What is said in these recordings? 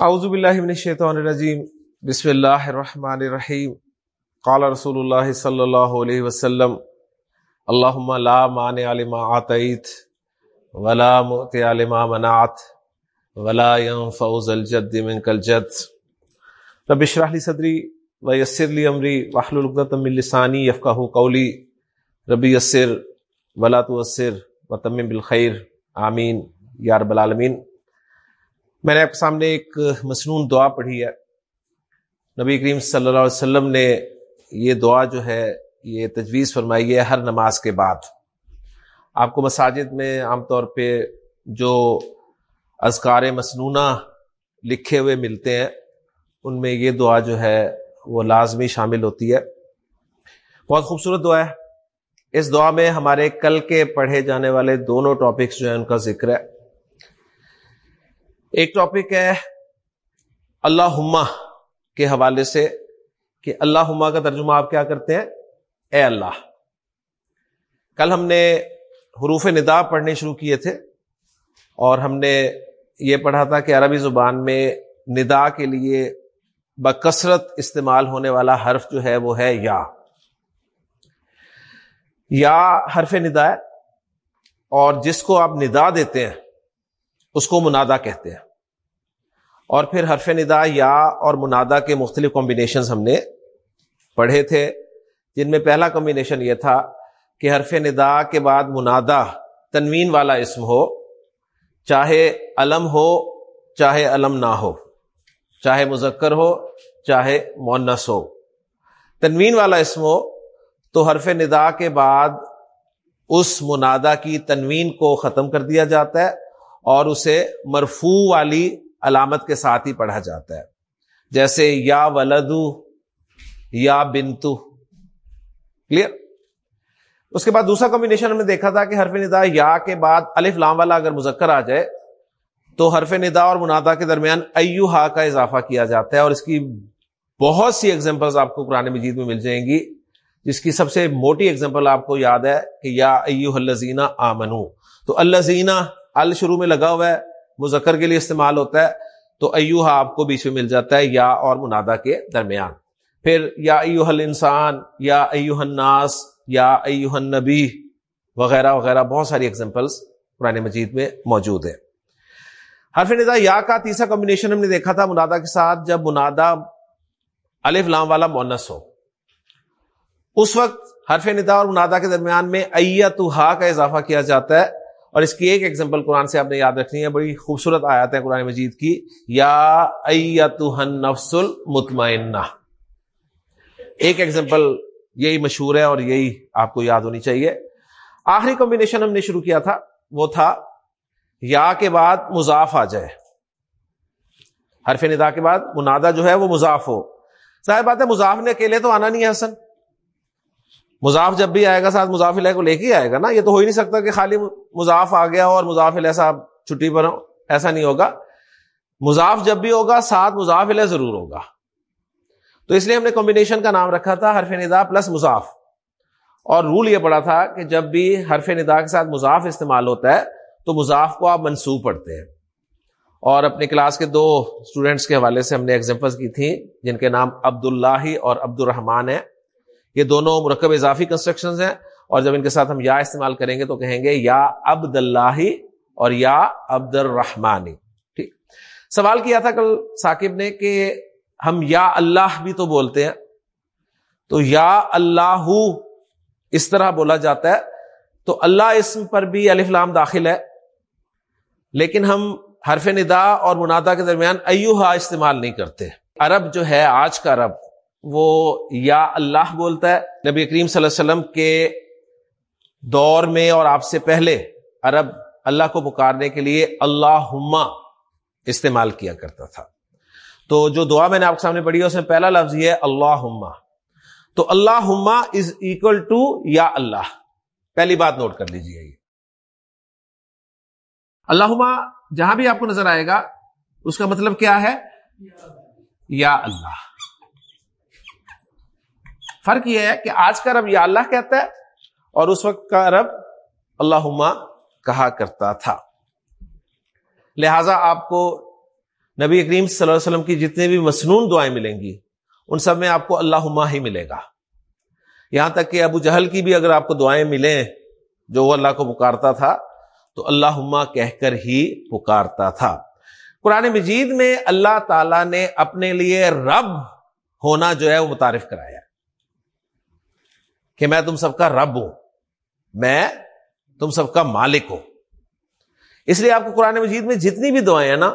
اعوذ باللہ من الشیطان الرجیم. بسم اللہ الرحمن الرحیم. قال رسول اللہ صلی اللہ علیہ وسلم، اللہم لا مانع لما آتیت ولا مؤتع لما منعت ولا ينفع ذا الجد منك الجد. رب اشرح لي صدری ويسر لي امری واحلل عقدة من لسانی يفقهوا قولی. رب یسر ولا تؤثر وتمم بالخیر. آمین. یا رب العالمین. میں نے آپ کے سامنے ایک مصنون دعا پڑھی ہے۔ نبی کریم صلی اللہ علیہ وسلم نے یہ دعا جو ہے، یہ تجویز فرمائی ہے ہر نماز کے بعد۔ آپ کو مساجد میں عام طور پہ جو اذکار مصنوعہ لکھے ہوئے ملتے ہیں، ان میں یہ دعا جو ہے وہ لازمی شامل ہوتی ہے۔ بہت خوبصورت دعا ہے۔ اس دعا میں ہمارے کل کے پڑھے جانے والے دونوں ٹاپکس جو ہیں، ان کا ذکر ہے۔ ایک ٹاپک ہے اللہ کے حوالے سے کہ اللہ کا ترجمہ آپ کیا کرتے ہیں؟ اے اللہ۔ کل ہم نے حروف ندا پڑھنے شروع کیے تھے اور ہم نے یہ پڑھا تھا کہ عربی زبان میں ندا کے لیے بکثرت استعمال ہونے والا حرف جو ہے وہ ہے یا۔ یا حرف ندا ہے اور جس کو آپ ندا دیتے ہیں اس کو منادا کہتے ہیں۔ اور پھر حرف ندا، یا اور منادا کے مختلف کمبینیشن ہم نے پڑھے تھے، جن میں پہلا کمبینیشن یہ تھا کہ حرف ندا کے بعد منادا تنوین والا اسم ہو، چاہے علم ہو، چاہے علم نہ ہو، چاہے مذکر ہو، چاہے مونس ہو۔ تنوین والا اسم ہو تو حرف ندا کے بعد اس منادا کی تنوین کو ختم کر دیا جاتا ہے۔ اور اسے مرفو والی علامت کے ساتھ ہی پڑھا جاتا ہے۔ جیسے یا ولدو، یا بنتو۔ کلیئر اس کے بعد دوسرا کمبینیشن ہم نے دیکھا تھا کہ حرف ندا یا کے بعد الف لام والا اگر مذکر آ جائے، تو حرف ندا اور منادا کے درمیان ایو ہا کا اضافہ کیا جاتا ہے اور اس کی بہت سی ایگزامپل آپ کو قرآن مجید میں مل جائیں گی۔ جس کی سب سے موٹی ایگزامپل آپ کو یاد ہے کہ یا ایو الزینہ آمنو۔ تو اللہ ال شروع میں لگا ہوا ہے مذکر کے لیے استعمال ہوتا ہے، تو ایوہا آپ کو بیچ میں مل جاتا ہے یا اور منادا کے درمیان۔ پھر یا ایوہ الانسان، یا ایوہ الناس، یا ایوہ النبی وغیرہ وغیرہ بہت ساری ایگزامپلس قرآن مجید میں موجود ہے حرف ندا یا کا تیسرا کمبینیشن ہم نے دیکھا تھا منادا کے ساتھ، جب منادا الف لام والا مونس ہو۔ اس وقت حرف ندا اور منادا کے درمیان میں ایتو ہا کا اضافہ کیا جاتا ہے۔ اور اس کی ایک ایگزامپل قرآن سے آپ نے یاد رکھنی ہے، بڑی خوبصورت آیات ہے قرآن مجید کی، یا نفس المطمئنہ۔ ایک ایگزامپل یہی مشہور ہے اور یہی آپ کو یاد ہونی چاہیے۔ آخری کمبینیشن ہم نے شروع کیا تھا، وہ تھا یا کے بعد مضاف آ جائے۔ حرف ندا کے بعد منادا جو ہے وہ مضاف ہو۔ ظاہر بات ہے، مضاف نے اکیلے تو آنا نہیں ہے حسن۔ مضاف جب بھی آئے گا ساتھ مضاف علیہ کو لے کے آئے گا نا، یہ تو ہو ہی نہیں سکتا کہ خالی مضاف آ گیا اور مضاف علیہ صاحب چھٹی پر ہو ایسا نہیں ہوگا۔ مضاف جب بھی ہوگا، ساتھ مضاف علیہ ضرور ہوگا۔ تو اس لیے ہم نے کمبینیشن کا نام رکھا تھا، حرف ندا پلس مضاف۔ اور رول یہ پڑا تھا کہ جب بھی حرف ندا کے ساتھ مضاف استعمال ہوتا ہے، تو مضاف کو آپ منسوخ پڑھتے ہیں۔ اور اپنے کلاس کے دو اسٹوڈینٹس کے حوالے سے ہم نے ایگزامپل کی تھی جن کے نام عبداللہ اور عبد الرحمان ہے یہ دونوں مرکب اضافی کنسٹرکشن ہیں اور جب ان کے ساتھ ہم یا استعمال کریں گے تو کہیں گے یا عبد اللہ اور یا عبد الرحمانی، ٹھیک؟ سوال کیا تھا کل ثاقب نے کہ ہم یا اللہ بھی تو بولتے ہیں، تو یا اللہ اس طرح بولا جاتا ہے، تو اللہ اسم پر بھی لام داخل ہے، لیکن ہم حرف ندا اور منادا کے درمیان ایوہا استعمال نہیں کرتے۔ عرب جو ہے، آج کا عرب وہ یا اللہ بولتا ہے، نبی کریم صلی اللہ علیہ وسلم کے دور میں اور آپ سے پہلے عرب اللہ کو پکارنے کے لیے اللہ استعمال کیا کرتا تھا۔ تو جو دعا میں نے آپ کے سامنے پڑھی ہے، اس میں پہلا لفظ یہ ہے اللہ تو اللہ از اکول ٹو یا اللہ۔ پہلی بات نوٹ کر لیجیے یہ۔ اللہ جہاں بھی آپ کو نظر آئے گا، اس کا مطلب کیا ہے؟ یا اللہ۔ فرق یہ ہے کہ آج کا رب یا اللہ کہتا ہے اور اس وقت کا رب اللہ کہا کرتا تھا۔ لہذا آپ کو نبی کریم صلی اللہ علیہ وسلم کی جتنے بھی مصنون دعائیں ملیں گی، ان سب میں آپ کو اللہ ہی ملے گا۔ یہاں تک کہ ابو جہل کی بھی اگر آپ کو دعائیں ملیں جو وہ اللہ کو پکارتا تھا، تو اللہ کہہ کر ہی پکارتا تھا۔ قرآن مجید میں اللہ تعالی نے اپنے لیے رب ہونا جو ہے وہ متعارف کرایا۔ کہ میں تم سب کا رب ہوں، میں تم سب کا مالک ہوں۔ اس لیے آپ کو قرآن مجید میں جتنی بھی دعائیں ہیں نا،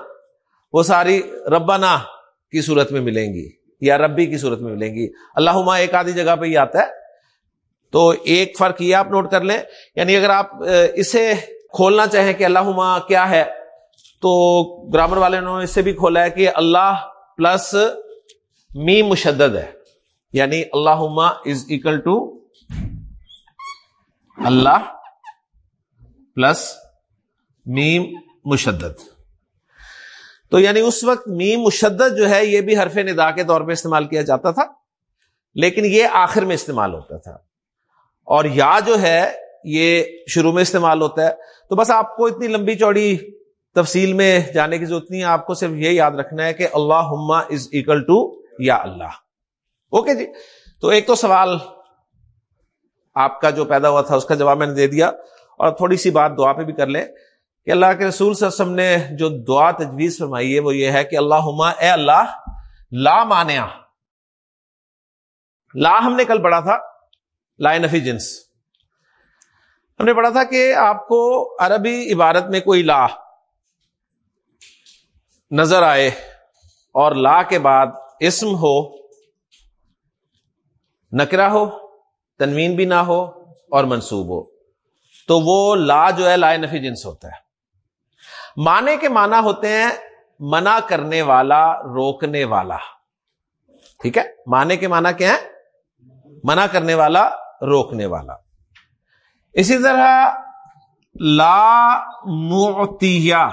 وہ ساری ربنا کی صورت میں ملیں گی، یا ربی کی صورت میں ملیں گی۔ اللہ ایک آدھی جگہ پہ ہی آتا ہے۔ تو ایک فرق یہ آپ نوٹ کر لیں یعنی اگر آپ اسے کھولنا چاہیں کہ اللہ کیا ہے، تو گرامر والے نے اس سے بھی کھولا ہے کہ اللہ پلس می مشدد ہے۔ یعنی اللہ از اکل ٹو اللہ پلس میم مشدد۔ تو یعنی اس وقت میم مشدد جو ہے یہ بھی حرف ندا کے طور پہ استعمال کیا جاتا تھا، لیکن یہ آخر میں استعمال ہوتا تھا۔ اور یا جو ہے یہ شروع میں استعمال ہوتا ہے۔ تو بس آپ کو اتنی لمبی چوڑی تفصیل میں جانے کی ضرورت نہیں ہے، آپ کو صرف یہ یاد رکھنا ہے کہ اللہ از اکل ٹو یا اللہ۔ اوکے جی؟ تو ایک تو سوال آپ کا جو پیدا ہوا تھا اس کا جواب میں نے دے دیا اور تھوڑی سی بات دعا پہ بھی کر لیں کہ اللہ کے رسول صلی اللہ علیہ وسلم نے جو دعا تجویز فرمائی ہے وہ یہ ہے کہ اللہ اے اللہ، لا مانیا لا ہم نے کل پڑھا تھا، لا نفی جنس۔ ہم نے پڑھا تھا کہ آپ کو عربی عبارت میں کوئی لا نظر آئے اور لا کے بعد اسم ہو نکرا ہو تنوین بھی نہ ہو اور منصوب ہو۔ تو وہ لا جو ہے، لا نفی جنس ہوتا ہے۔ مانے کے معنی ہوتے ہیں منع کرنے والا، روکنے والا۔ ٹھیک ہے؟ مانے کے معنی کیا ہے منع کرنے والا، روکنے والا۔ اسی طرح لا موتیا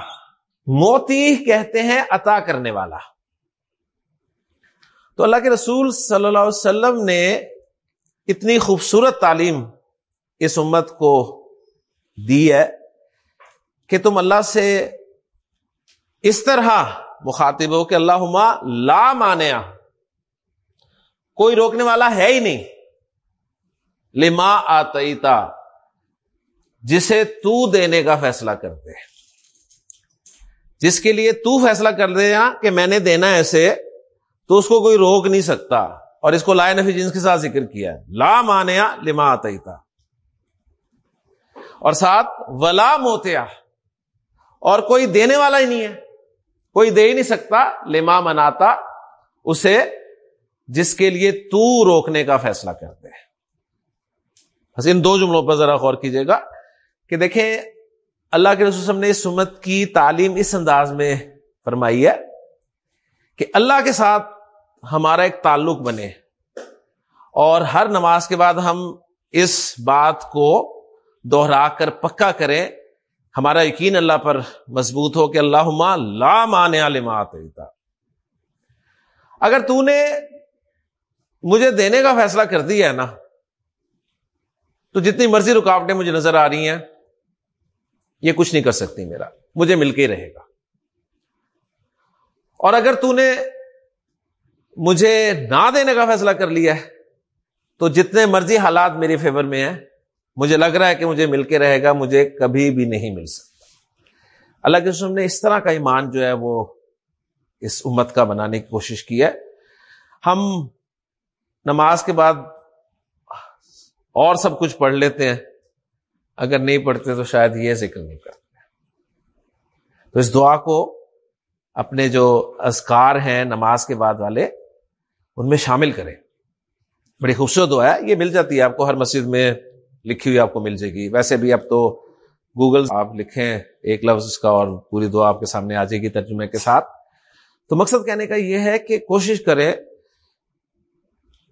موتی کہتے ہیں عطا کرنے والا۔ تو اللہ کے رسول صلی اللہ علیہ وسلم نے اتنی خوبصورت تعلیم اس امت کو دی ہے کہ تم اللہ سے اس طرح مخاطب ہو کہ اللہ لا مانیا کوئی روکنے والا ہے ہی نہیں۔ لما آتا جسے تو دینے کا فیصلہ کر دے جس کے لیے تو فیصلہ کر دے کہ میں نے دینا ایسے تو اس کو کوئی روک نہیں سکتا۔ اور اس کو لائے نفی جنس کے ساتھ ذکر کیا لا مانیا لما آتا اور ساتھ ولا موتیا اور کوئی دینے والا ہی نہیں ہے۔ کوئی دے ہی نہیں سکتا۔ لما مناتا۔ اسے جس کے لیے تو روکنے کا فیصلہ کرتے بس ان دو جملوں پر ذرا غور کیجیے گا کہ دیکھیں، اللہ کے رسول نے اس سمت کی تعلیم اس انداز میں فرمائی ہے کہ اللہ کے ساتھ ہمارا ایک تعلق بنے۔ اور ہر نماز کے بعد ہم اس بات کو دوہرا کر، پکا کریں۔ ہمارا یقین اللہ پر مضبوط ہو کہ اللہ لا مان آتا اگر تو نے مجھے دینے کا فیصلہ کر دیا ہے نا، تو جتنی مرضی رکاوٹیں مجھے نظر آ رہی ہیں، یہ کچھ نہیں کر سکتی میرا۔ مجھے مل کے ہی رہے گا۔ اور اگر تو نے مجھے نہ دینے کا فیصلہ کر لیا ہے۔ تو جتنے مرضی حالات میری فیور میں ہیں، مجھے لگ رہا ہے کہ مجھے مل کے رہے گا، مجھے کبھی بھی نہیں مل سکتا۔ اللہ کے رسول نے اس طرح کا ایمان جو ہے، وہ اس امت کا بنانے کی کوشش کی ہے۔ ہم نماز کے بعد اور سب کچھ پڑھ لیتے ہیں۔ اگر نہیں پڑھتے تو شاید یہ ذکر نہیں کرتے۔ تو اس دعا کو اپنے جو اذکار ہیں نماز کے بعد والے ان میں شامل کریں۔ بڑی خوبصورت دعا ہے، یہ مل جاتی ہے، آپ کو ہر مسجد میں لکھی ہوئی آپ کو مل جائے گی۔ ویسے بھی اب تو گوگل آپ لکھیں، ایک لفظ اس کا اور پوری دعا آپ کے سامنے آ جائے گی ترجمے کے ساتھ۔ تو مقصد کہنے کا یہ ہے کہ کوشش کرے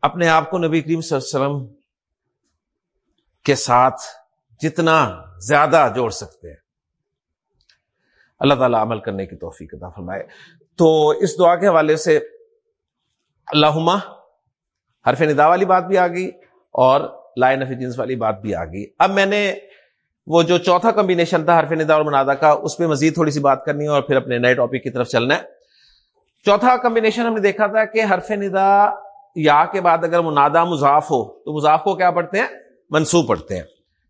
اپنے آپ کو نبی کریم صلی اللہ علیہ وسلم کے ساتھ جتنا زیادہ جوڑ سکتے ہیں۔ اللہ تعالیٰ عمل کرنے کی توفیق عطا فرمائے۔ تو اس دعا کے حوالے سے اللہ حرف ندا والی بات بھی آ گئی اور لائن آف جنس والی بات بھی آ گئی۔ اب میں نے وہ جو چوتھا کمبینیشن تھا حرف ندا اور منادا کا، اس پہ مزید تھوڑی سی بات کرنی ہے اور پھر اپنے نئے ٹاپک کی طرف چلنا ہے۔ چوتھا کمبینیشن ہم نے دیکھا تھا کہ حرف ندا یا کے بعد اگر منادا مضاف ہو، تو مضاف کو کیا پڑھتے ہیں؟ منصوب پڑھتے ہیں۔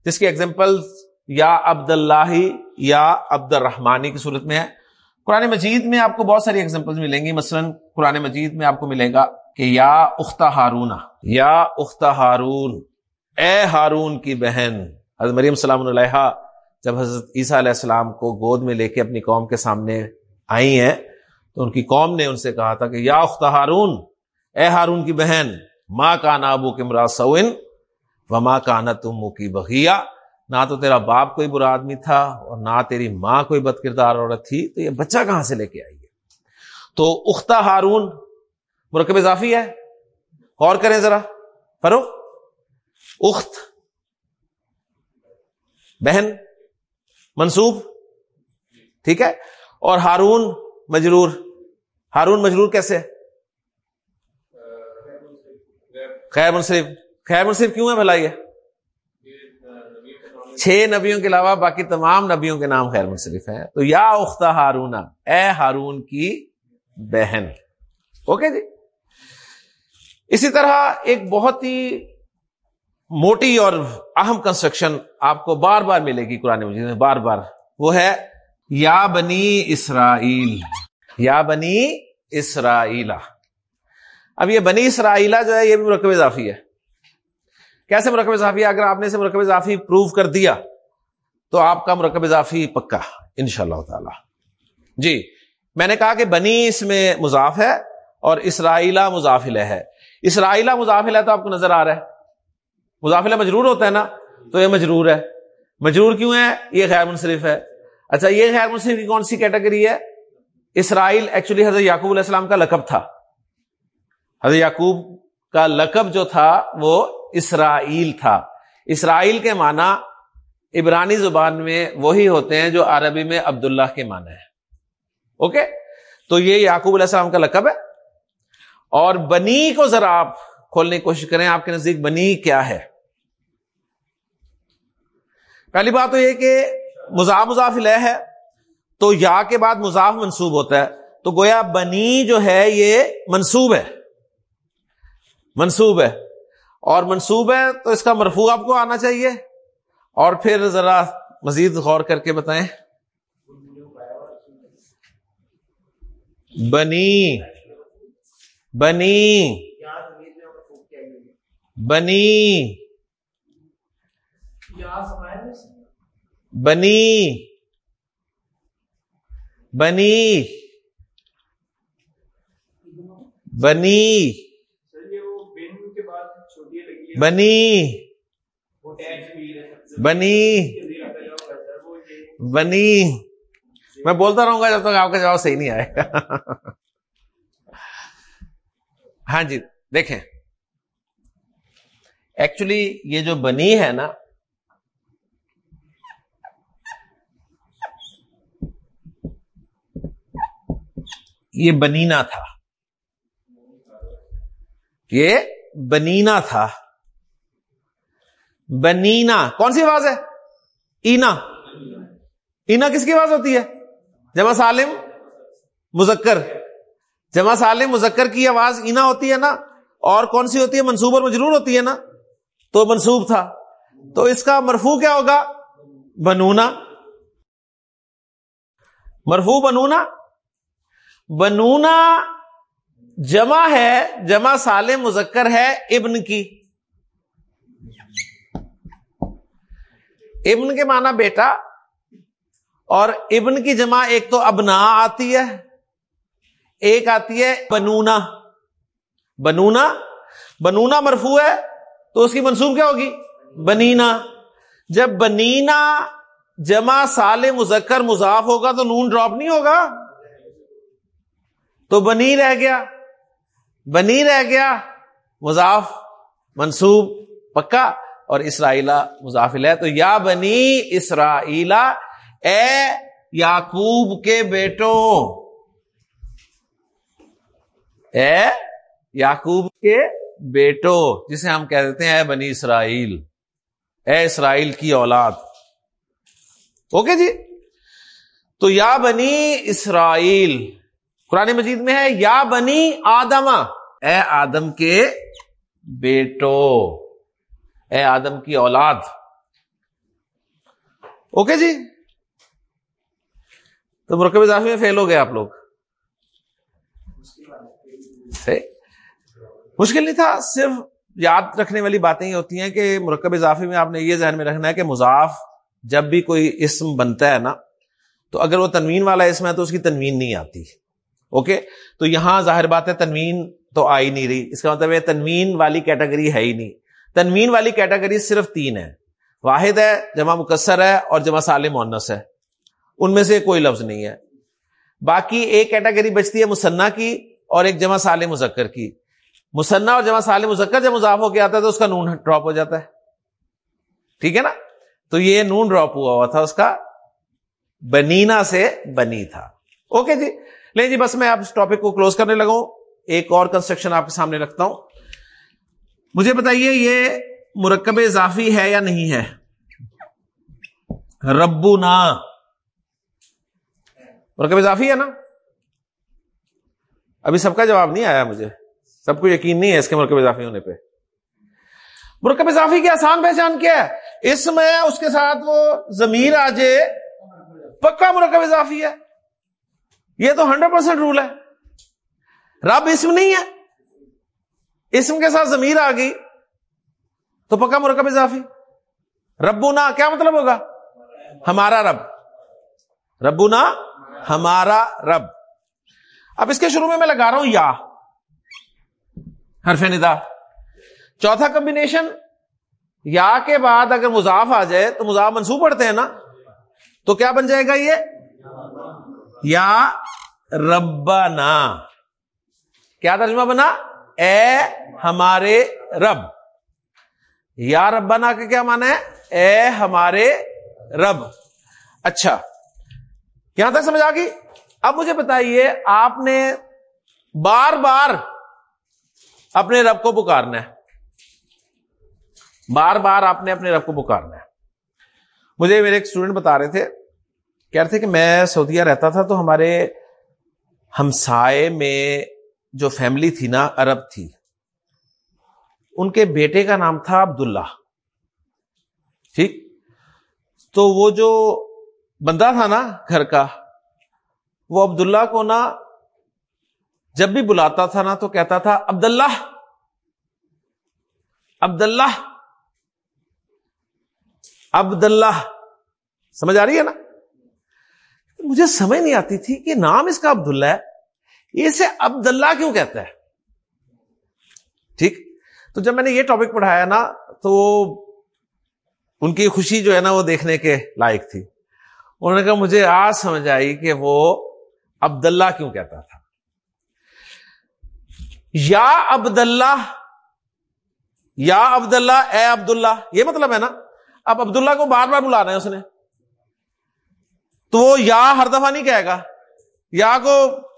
جس کی ایگزامپل یا عبد اللہ یا عبد الرحمانی کی صورت میں ہے۔ قرآن مجید میں آپ کو بہت ساری ایگزامپل ملیں گی۔ مثلا قرآن مجید میں آپ کو ملے گا کہ یا اختہ ہارون یا اختہ ہارون، اے ہارون کی بہن۔ حضرت مریم السلام علیہ جب حضرت عیسیٰ علیہ السلام کو گود میں لے کے اپنی قوم کے سامنے آئی ہیں، تو ان کی قوم نے ان سے کہا تھا کہ یا اختہ ہارون، اے ہارون کی بہن ماں کا نابو کمرا سوئن و ماں کا نہ تم کی بغیا نہ تو تیرا باپ کوئی برا آدمی تھا اور نہ تیری ماں کوئی بد کردار عورت تھی، تو یہ بچہ کہاں سے لے کے آئی ہے؟ تو اختہ ہارون مرکب اضافی ہے؟ غور کریں ذرا فرو اخت، بہن، منصوب، ٹھیک ہے؟ اور ہارون مجرور ہارون مجرور کیسے خیر منصرف خیر منصرف کیوں ہے بھلائی ہے؟ چھ نبیوں کے علاوہ باقی تمام نبیوں کے نام خیر منصرف ہیں۔ تو یا اختہ ہارون، اے ہارون کی بہن۔ اوکے جی؟ اسی طرح ایک بہت ہی موٹی اور اہم کنسٹرکشن آپ کو بار بار ملے گی قرآن مجید میں، بار بار۔ وہ ہے، یا بنی اسرائیل۔ یا بنی اسرائیلا اب یہ بنی اسرائیلا جو ہے، یہ بھی مرکب اضافی ہے۔ کیسے مرکب اضافی ہے؟ اگر آپ نے اسے مرکب اضافی پروو کر دیا، تو آپ کا مرکب اضافی پکا ان شاء اللہ تعالی۔ جی میں نے کہا کہ بنی اس میں مضاف ہے اور اسرائیلا مضافل ہے۔ اسرائیلا مضافل ہے تو آپ کو نظر آ رہا ہے۔ مضافلہ مجرور ہوتا ہے نا، تو یہ مجرور ہے۔ مجرور کیوں ہے؟ یہ غیر منصرف ہے۔ اچھا یہ غیر منصرف کی کون سی کیٹیگری ہے؟ اسرائیل ایکچولی حضرت یعقوب علیہ السلام کا لقب تھا۔ حضرت یعقوب کا لقب جو تھا وہ اسرائیل تھا۔ اسرائیل کے معنی عبرانی زبان میں وہی ہوتے ہیں جو عربی میں عبداللہ کے معنی ہے اوکے؟ تو یہ یعقوب علیہ السلام کا لقب ہے۔ اور بنی کو ذرا آپ کھولنے کی کوشش کریں، آپ کے نزدیک بنی کیا ہے؟ پہلی بات تو یہ کہ مضاف مضاف لہ ہے، تو یا کے بعد مضاف منصوب ہوتا ہے۔ تو گویا بنی جو ہے یہ منصوب ہے۔ منصوب ہے۔ اور منصوب ہے تو اس کا مرفوع آپ کو آنا چاہیے۔ اور پھر ذرا مزید غور کر کے بتائیں۔ بنی بنی بنی بنی بنی بنی۔ بنی بنی بنی۔ میں بولتا رہوں گا جب تک آپ کا جواب صحیح نہیں آئے گا۔ ہاں جی دیکھیں۔ ایکچولی یہ جو بنی ہے نا، یہ بنینا تھا۔ یہ بنینا تھا۔ بنینا کون سی آواز ہے؟ اینا. اینا کس کی آواز ہوتی ہے؟ جمع سالم، مذکر. جمع سالم، مذکر کی آواز اینا ہوتی ہے نا؟ اور کون سی ہوتی ہے؟ منصوب اور مجرور ہوتی ہے نا؟ تو منصوب تھا. تو اس کا مرفو کیا ہوگا؟ بنونا. مرفو بنونا. بنونا جمع ہے، جمع سالم، مذکر ہے ابن کی. ابن کے معنی بیٹا اور ابن کی جمع ایک تو ابنا آتی ہے، ایک آتی ہے بنونا۔ بنونا بنونا مرفو ہے تو اس کی منصوب کیا ہوگی؟ بنینا۔ جب بنینا جمع سال مذکر مضاف ہوگا تو نون ڈراپ نہیں ہوگا۔ تو بنی رہ گیا۔ بنی رہ گیا، مضاف منصوب پکا۔ اور اسرائیلا مضافل ہے، تو یا بنی اسرائیلا، اے یاقوب کے بیٹوں۔ اے یاقوب کے بیٹوں، جسے ہم کہہ دیتے ہیں اے بنی اسرائیل، اے اسرائیل کی اولاد۔ اوکے جی؟ تو یا بنی اسرائیل، قرآن مجید میں ہے، یا بنی آدم۔ اے آدم کے بیٹو اے آدم کی اولاد۔ اوکے جی؟ تو مرکب اضافی میں فیل ہو گئے آپ لوگ۔ مشکل نہیں تھا، صرف یاد رکھنے والی باتیں یہ ہوتی ہیں کہ مرکب اضافی میں آپ نے یہ ذہن میں رکھنا ہے کہ مضاف جب بھی کوئی اسم بنتا ہے نا، تو اگر وہ تنوین والا اسم ہے تو اس کی تنوین نہیں آتی۔ اوکے؟ تو یہاں ظاہر بات ہے تنوین تو آ ہی نہیں رہی۔ اس کا مطلب ہے تنوین والی کیٹیگری ہے ہی نہیں۔ تنوین والی کیٹیگری صرف تین ہے۔ واحد ہے، جمع مکسر ہے اور جمع سالم مونس ہے۔ ان میں سے کوئی لفظ نہیں ہے۔ باقی ایک کیٹیگری بچتی ہے مسنا کی اور ایک جمع سالم مذکر کی۔ مسنا اور جمع سالم مذکر جب مضاف ہو کے آتا ہے تو اس کا نون ڈراپ ہو جاتا ہے۔ ٹھیک ہے نا؟ تو یہ نون ڈراپ ہوا ہوا تھا، اس کا بنینا سے بنی تھا۔ اوکے جی؟ نہیں جی بس میں آپ اس ٹاپک کو کلوز کرنے لگا ایک اور کنسٹرکشن آپ کے سامنے رکھتا ہوں۔ مجھے بتائیے یہ مرکب اضافی ہے یا نہیں ہے؟ ربو نا مرکب اضافی ہے نا؟ ابھی سب کا جواب نہیں آیا مجھے۔ سب کو یقین نہیں ہے اس کے مرکب اضافی ہونے پہ۔ مرکب اضافی کی آسان پہچان کیا ہے؟ اس میں اس کے ساتھ وہ ضمیر آ جائے پکا مرکب اضافی ہے۔ یہ تو ہنڈریڈ پرسینٹ رول ہے۔ رب اسم نہیں ہے۔ اسم کے ساتھ ضمیر آ گئی تو پکا مرکب اضافی۔ ربونا، کیا مطلب ہوگا؟ ہمارا رب۔ ربونا، ہمارا رب۔ اب اس کے شروع میں میں لگا رہا ہوں یا۔ حرف ندا۔ چوتھا کمبینیشن یا کے بعد اگر مضاف آ جائے، تو مضاف منصوب پڑھتے ہیں نا، تو کیا بن جائے گا یہ؟ یا ربنا۔ کیا ترجمہ بنا؟ اے ہمارے رب۔ یا ربنا کا کیا مانا ہے؟ اے ہمارے رب۔ اچھا یہاں تک سمجھ آ گئی؟ اب مجھے بتائیے، آپ نے بار بار اپنے رب کو پکارنا ہے۔ بار بار آپ نے اپنے رب کو پکارنا ہے۔ مجھے میرے ایک اسٹوڈنٹ بتا رہے تھے، کہہ رہے تھے کہ میں سعودیہ رہتا تھا تو ہمارے ہمسائے میں جو فیملی تھی نا، عرب تھی۔ ان کے بیٹے کا نام تھا عبداللہ۔ ٹھیک؟ تو وہ جو بندہ تھا نا گھر کا، وہ عبداللہ کو نا جب بھی بلاتا تھا نا تو کہتا تھا عبد اللہ عبد اللہ اللہ سمجھ آ رہی ہے نا؟ مجھے سمجھ نہیں آتی تھی کہ نام اس کا عبداللہ ہے۔ اسے عبد اللہ کیوں کہتا ہے؟ ٹھیک؟ تو جب میں نے یہ ٹاپک پڑھایا نا، تو ان کی خوشی جو ہے نا وہ دیکھنے کے لائق تھی۔ انہوں نے کہا، مجھے آج سمجھ آئی کہ وہ عبد اللہ کیوں کہتا تھا۔ یا عبد اللہ یا عبد اللہ اے عبد اللہ یہ مطلب ہے نا، اب عبد اللہ کو بار بار بلانا ہے اس نے۔ تو وہ یا ہر دفعہ نہیں کہے گا، یا کو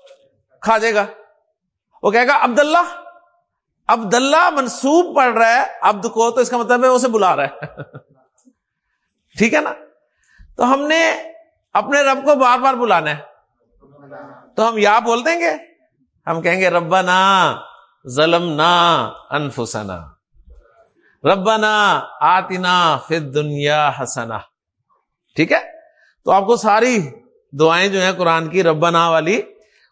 کھا جائے گا۔ وہ کہے گا عبد اللہ عبد اللہ منسوب پڑھ رہا ہے، عبد کو تو اس کا مطلب ہے اسے بلا رہا ہے۔ ٹھیک ہے نا؟ تو ہم نے اپنے رب کو بار بار بلانا ہے۔ تو ہم یا بول دیں گے؟ ہم کہیں گے، ربنا ظلم نا انفسنا۔ ربنا آتنا فت دنیا حسنا ٹھیک ہے؟ تو آپ کو ساری دعائیں جو ہیں قرآن کی ربنا والی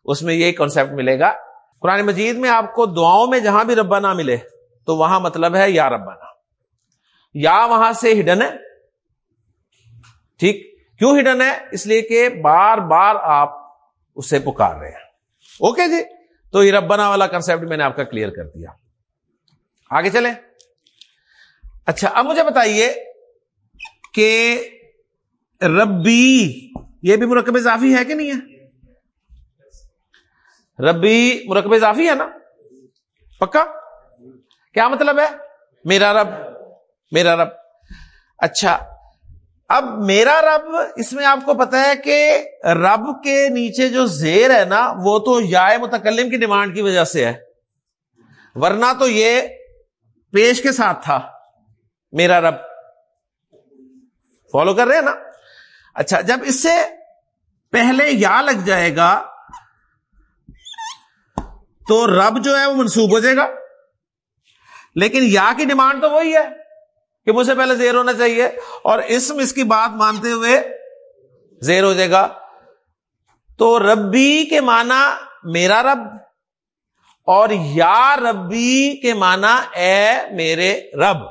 اس میں یہ کانسیپٹ ملے گا۔ قرآن مجید میں آپ کو دعاؤں میں جہاں بھی ربنا ملے، تو وہاں مطلب ہے یا ربنا یا وہاں سے ہڈن ہے۔ ٹھیک؟ کیوں ہڈن ہے؟ اس لیے کہ بار بار آپ اسے پکار رہے ہیں۔ اوکے جی؟ تو یہ ربنا والا کنسپٹ میں نے آپ کا کلیئر کر دیا۔ آگے چلیں۔ اچھا اب مجھے بتائیے کہ ربی، یہ بھی مرکب اضافی ہے کہ نہیں ہے؟ ربی مرکب اضافی ہے نا؟ پکا؟ کیا مطلب ہے؟ میرا رب میرا رب۔ اچھا اب میرا رب، اس میں آپ کو پتا ہے کہ رب کے نیچے جو زیر ہے نا، وہ تو یا متکلم کی ڈیمانڈ کی وجہ سے ہے۔ ورنہ تو یہ پیش کے ساتھ تھا۔ میرا رب۔ فالو کر رہے ہیں نا؟ اچھا جب اس سے پہلے یا لگ جائے گا تو رب جو ہے وہ منسوب ہو جائے گا۔ لیکن یا کی ڈیمانڈ تو وہی ہے کہ مجھ سے پہلے زیر ہونا چاہیے اور اسم اس کی بات مانتے ہوئے زیر ہو جائے گا۔ تو ربی کے معنی میرا رب اور یا ربی کے معنی اے میرے رب۔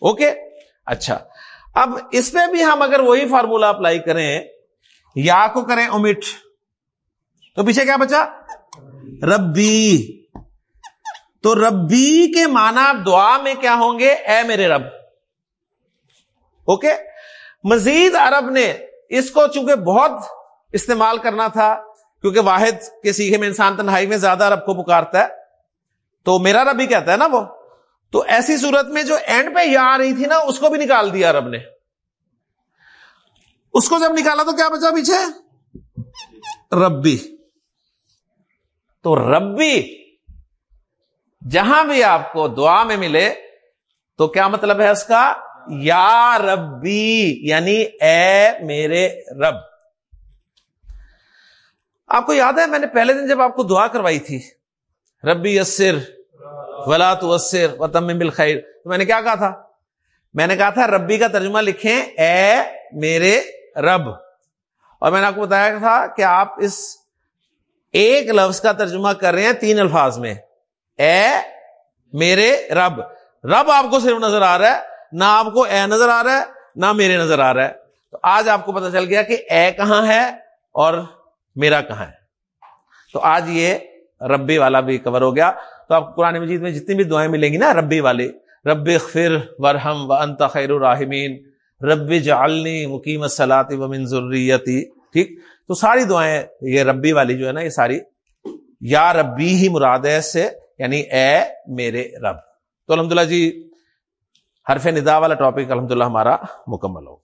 اوکے؟ اچھا۔ اب اس پہ بھی ہم اگر وہی فارمولا اپلائی کریں، یا کو کریں اومٹ۔ تو پیچھے کیا بچا؟ ربی۔ تو ربی کے معنی دعا میں کیا ہوں گے؟ اے میرے رب۔ اوکے؟ مزید عرب نے اس کو چونکہ بہت استعمال کرنا تھا، کیونکہ واحد کے سیکھے میں انسان تنہائی میں زیادہ رب کو پکارتا ہے، تو میرا رب ہی کہتا ہے نا وہ۔ تو ایسی صورت میں جو اینڈ پہ یا آ رہی تھی نا، اس کو بھی نکال دیا رب نے۔ اس کو جب نکالا تو کیا بچا پیچھے؟ ربی۔ تو ربی جہاں بھی آپ کو دعا میں ملے تو کیا مطلب ہے اس کا؟ یا ربی یعنی اے میرے رب۔ آپ کو یاد ہے میں نے پہلے دن جب آپ کو دعا کروائی تھی، ربی یسر، ولا تو تم بالخیر، تو میں نے کیا کہا تھا؟ میں نے کہا تھا ربی کا ترجمہ لکھیں، اے میرے رب۔ اور میں نے آپ کو بتایا تھا کہ آپ اس ایک لفظ کا ترجمہ کر رہے ہیں تین الفاظ میں۔ اے، میرے، رب۔ رب آپ کو صرف نظر آ رہا ہے، نہ آپ کو اے نظر آ رہا ہے، نہ میرے نظر آ رہا ہے۔ تو آج آپ کو پتہ چل گیا کہ اے کہاں ہے اور میرا کہاں ہے۔ تو آج یہ ربی والا بھی کور ہو گیا۔ تو آپ قرآن مجید میں جتنی بھی دعائیں ملیں گی نا ربی والی، رب خر ورحم و انت خیر الرحمین رب جعلنی مقیم سلاتی و من ضروریتی ٹھیک؟ تو ساری دعائیں یہ ربی والی جو ہے نا، یہ ساری یا ربی ہی مراد ہے اس سے یعنی اے میرے رب۔ تو الحمدللہ جی حرف ندا والا ٹاپک الحمدللہ ہمارا مکمل ہوگا